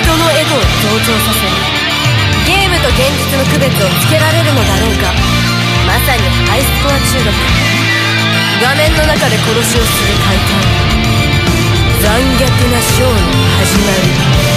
人のエゴを増長させゲームと現実の区別をつけられるのだろうか。まさにハイスコア中毒。画面の中で殺しをする快感残虐なショーの始まり「「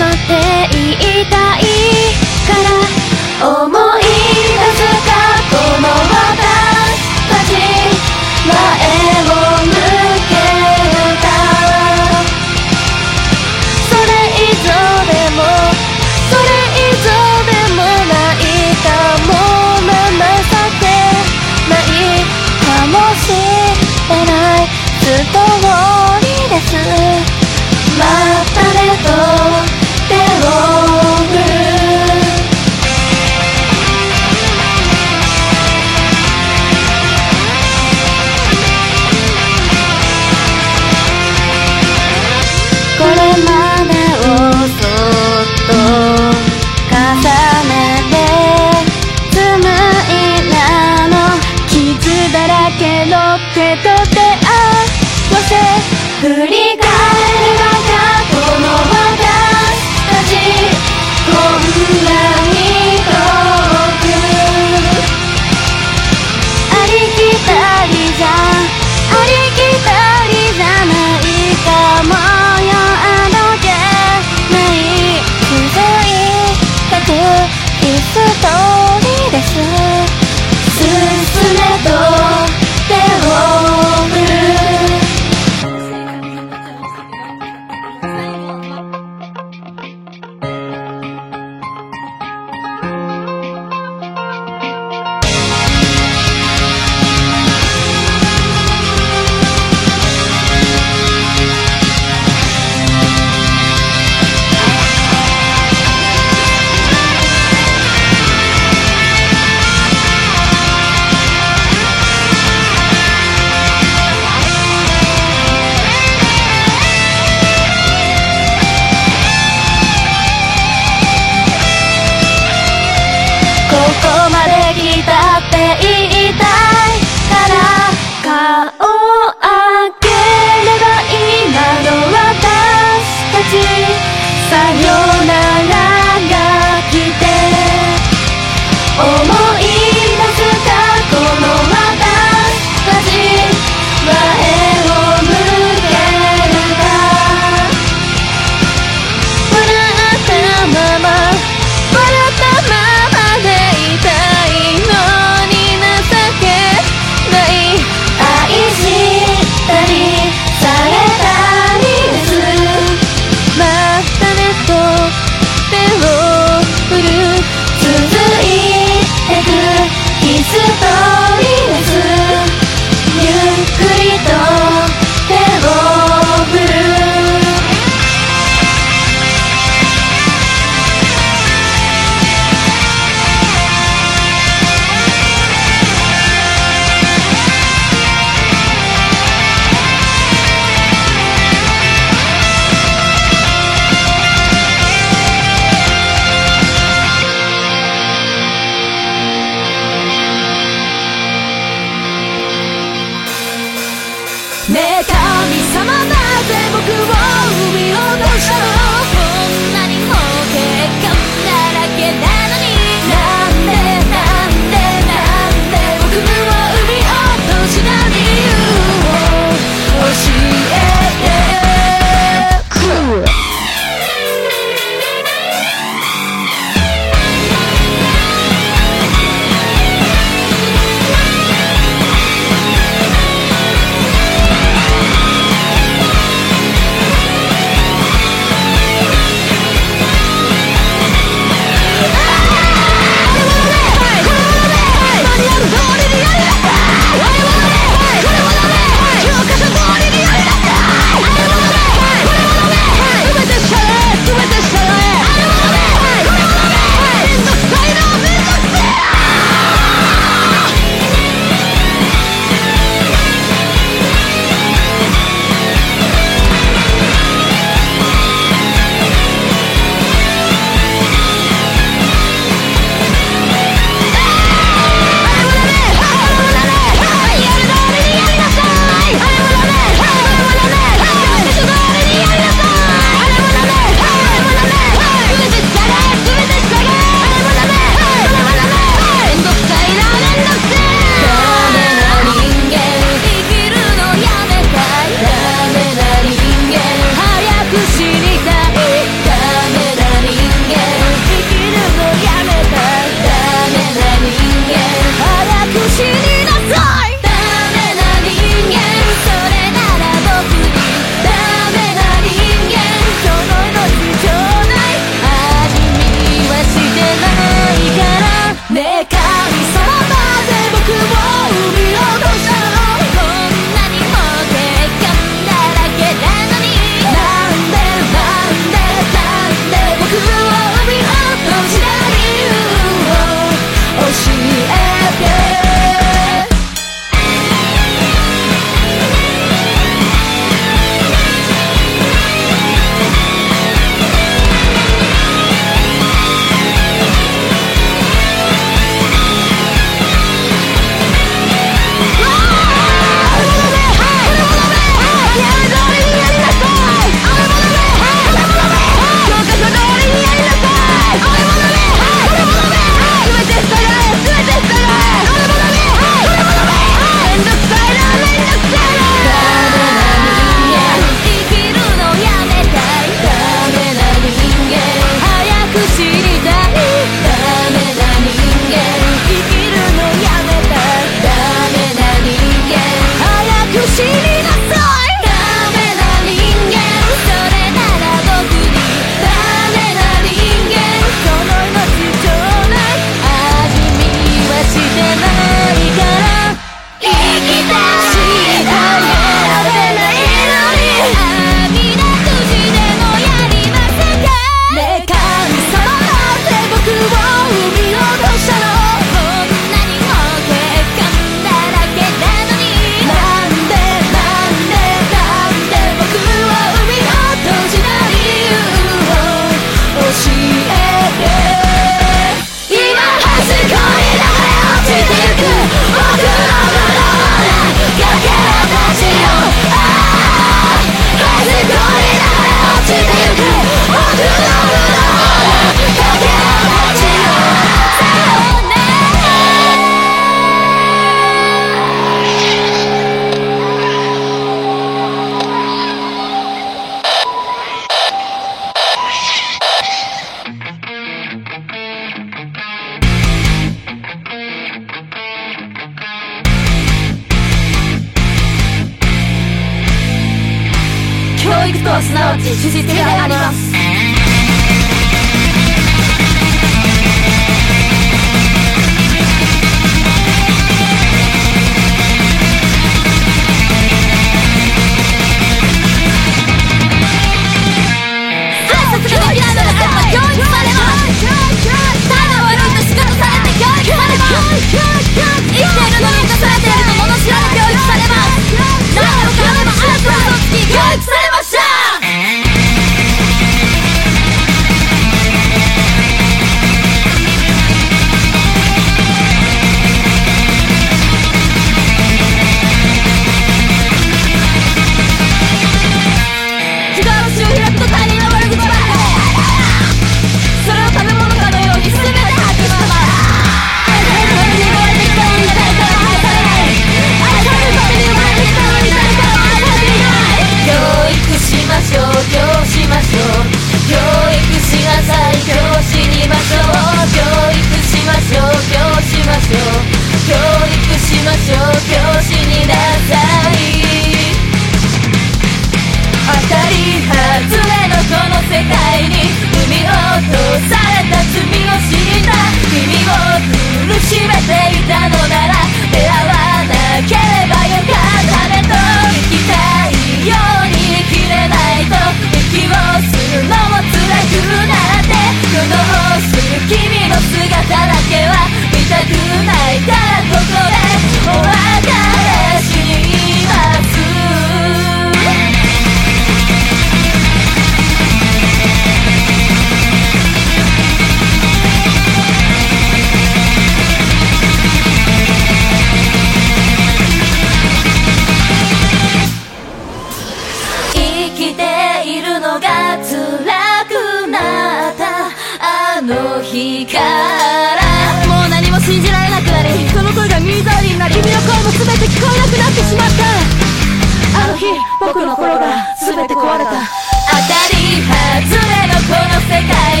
当たり外れのこの世界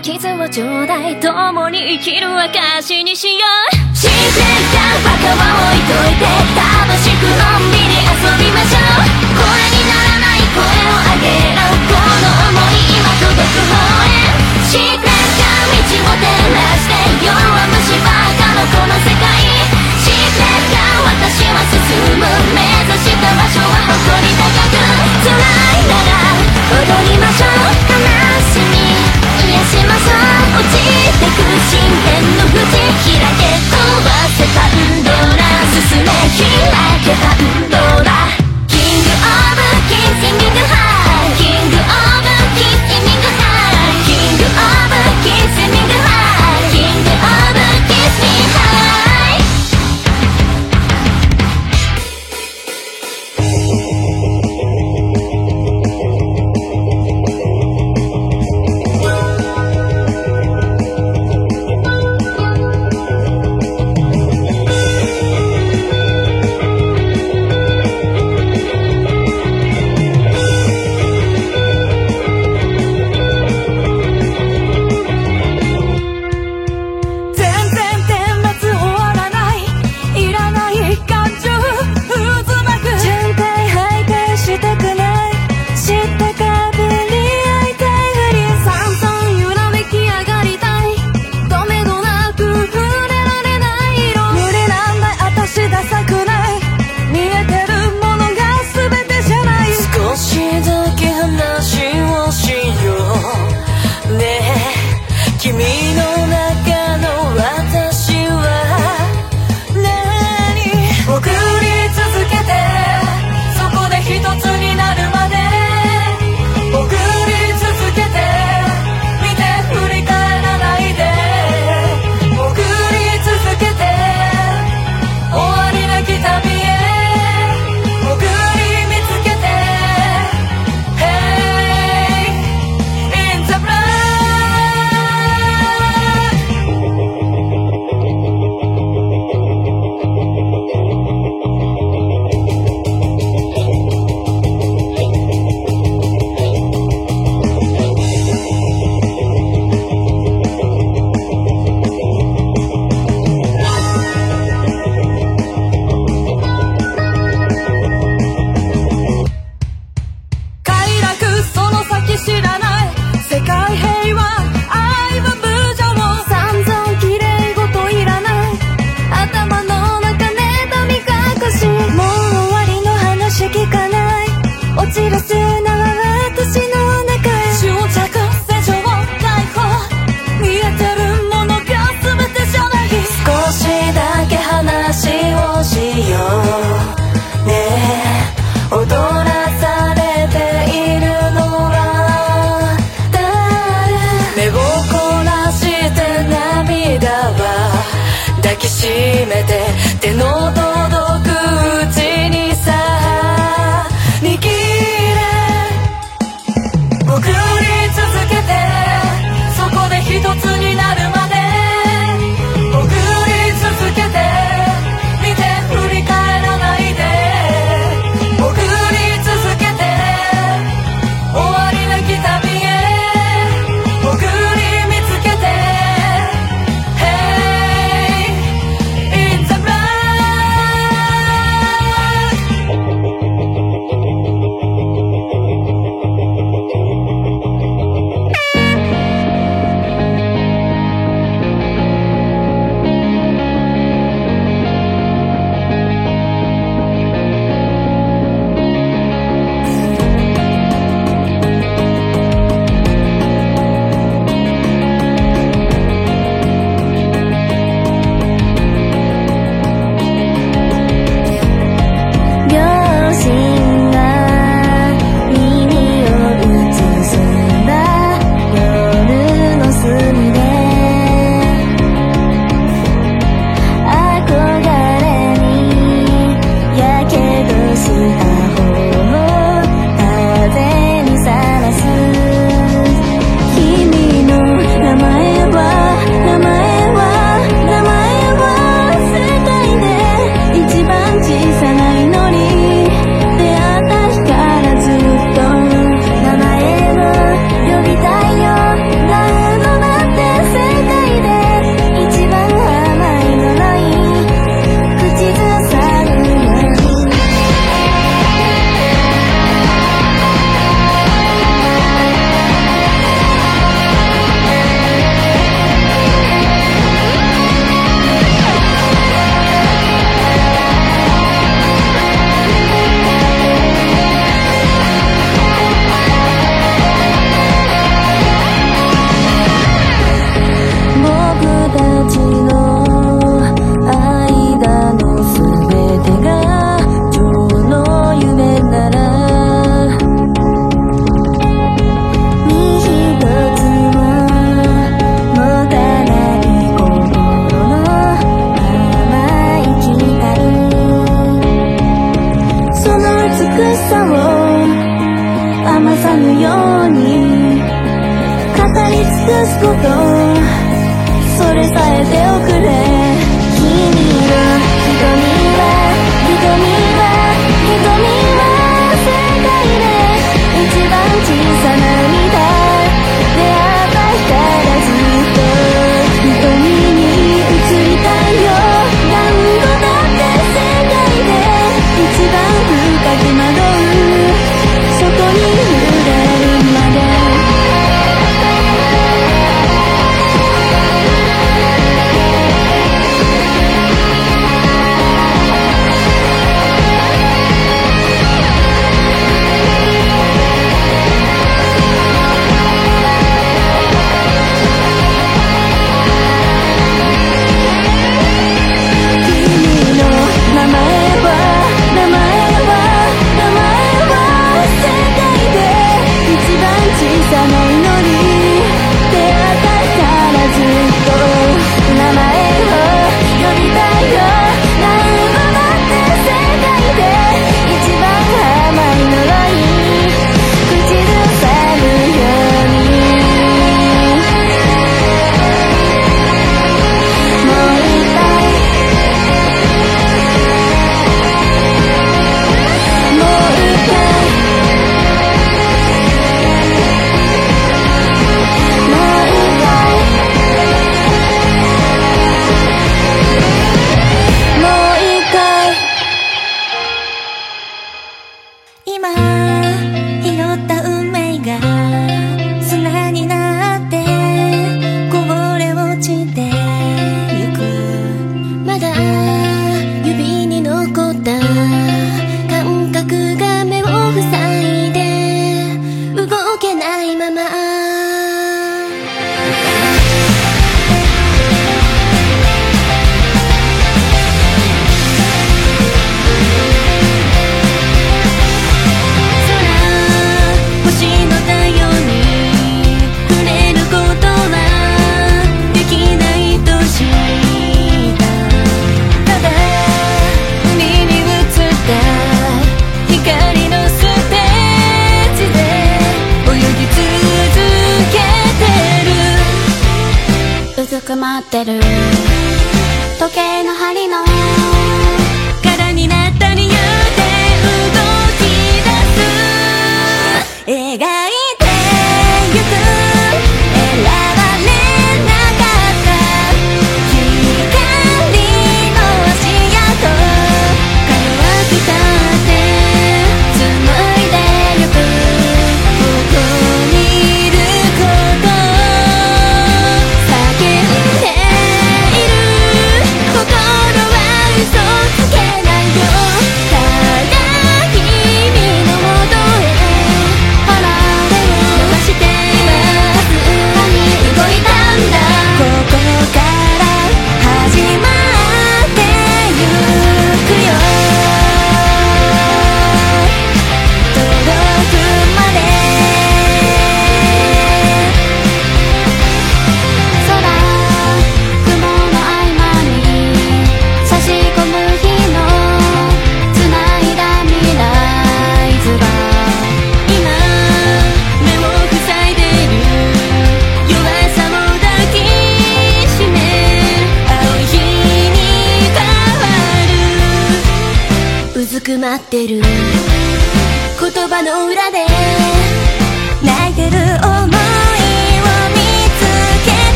まれた傷をちょうだい共に生きる証にしようシークレッバカは置いといて楽しくのんびり遊びましょう声にならない声を上げろこの想い今届く方へシークレッ道を照らして弱虫ばかのこの世界シークレッ私は進む目指した場所は誇り高く辛いなら踊りましょう進め開けパンドラキングオブキッシング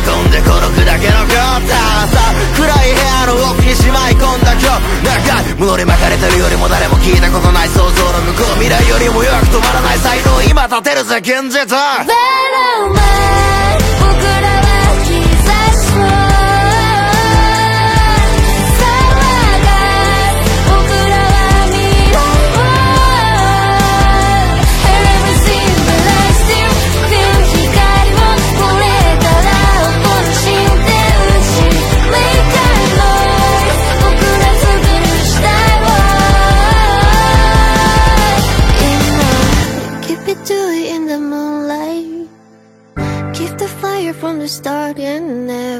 い込んで孤独だけのコータさ暗い部屋の奥にしまい込んだ今日長い物に巻かれてるよりも誰も聞いたことない想像の向こう未来よりも弱く止まらない才能今立てるぜ現実 Venom start and never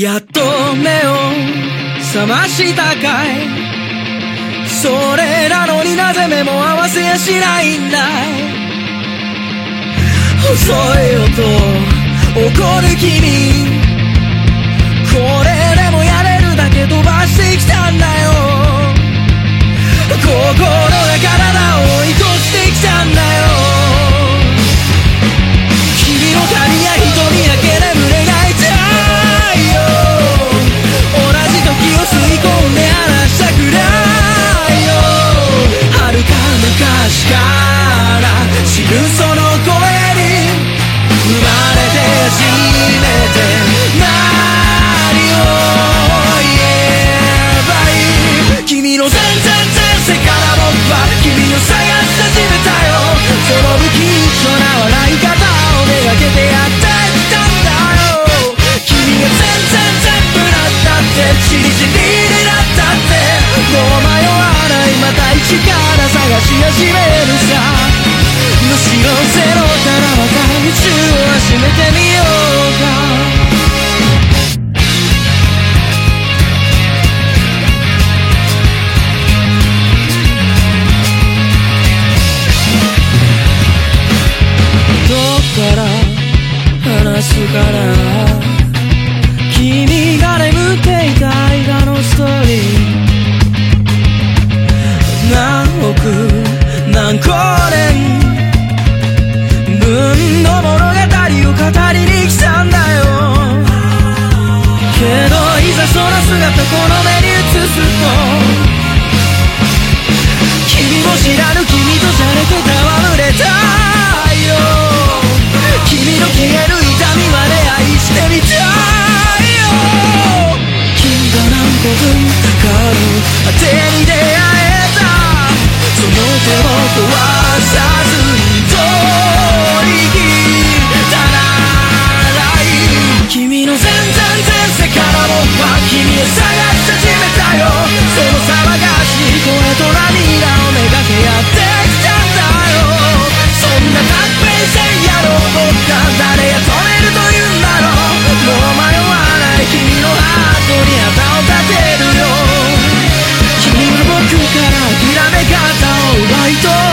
やっと目を覚ましたかい。それなのになぜ目も合わせやしないんだ遅いよと怒る君。これでもやれるだけ飛ばしてきたんだよ。なったってチリチリになったってもう迷わないまた一から探し始めるさ。むしろゼロからまた宇宙を始めてみようか。どっから話すかな。君が眠っていた映画のストーリー。何億何光年分の物語を語りに来たんだよ。けどいざその姿この目に映すと君も知らぬ君とじゃれて戯れたいよ。君の消える痛みまで愛してみたい。君が何個分かの果てに出会えたその手を壊さずに通り切ったならい君の全然前世から僕は君を探し始めたよその騒がしい声と涙をめがけやってきたんだよそんな合併線やろう僕が誰や止めるというんだろうもう迷わない君のハートには僕から諦め方を奪い取ったの